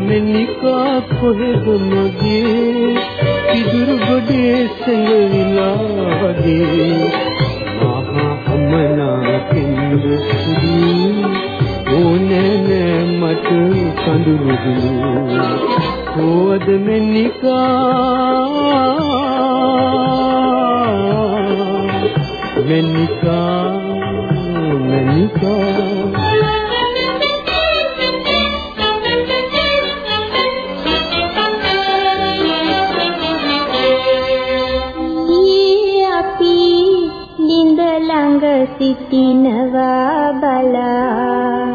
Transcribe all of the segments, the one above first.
නිකා කොහෙද මගේ ඉදුරු ගොඩේ සැඟවිලා වගේ මහා අමනා පින්ද සුදී ඕනෑ මට කඳුළු දුනු කොහෙද නිකා සිටිනවා බලා.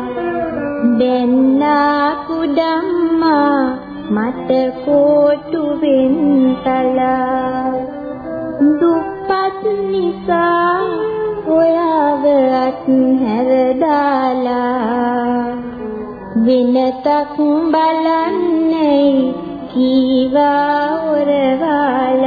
දෙන්නා කුඩම්මා මට කොටු වෙන්තලා. දුප්පත් නිසා ඔයාව අත්හැරදාලා වෙනතක් බලන්නේ කීවා ඔරවාලා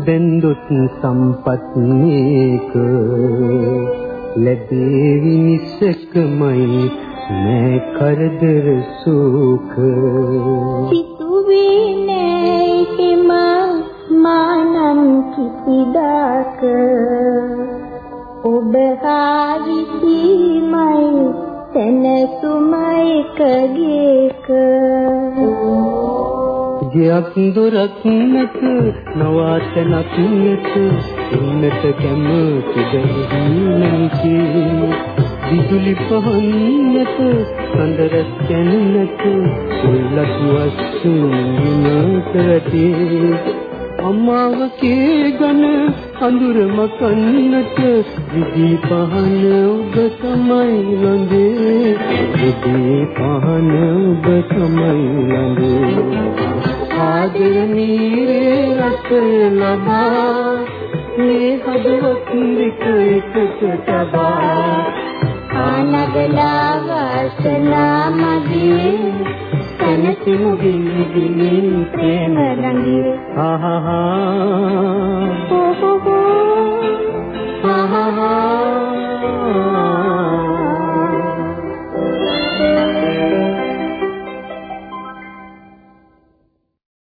දැන්දොත් සම්පත් මේක. ලැබේවි නිසකමයි නෑ කරදර සුඛ. සිතුවේ නෑ හිම මානම් කිසිදාක. ඔබ හාවිසීමයි තනසුමයි කගේක ගියක් දොරක් නැත නවාතනක් නැත. ඉන්නට කැමති දෙහිණන්කේ විදුලි පහන් නැත සඳරස් කැන්නට සුල්ලක් වස්සුන් කරතේ අම්මාවකේ ගන අඳුර මකන්නට විදි පහන ඔබ තමයි ළඟේ. විදි පහන ඔබ තමයි ළඟේ. ආදර නීරේ රස ලබා මේ හදවත් දෙක එකට තබා. ආනගලා වාසනා මගේ තනසිමු ගිනි ගිනි ප්‍රේම රංගී ආහා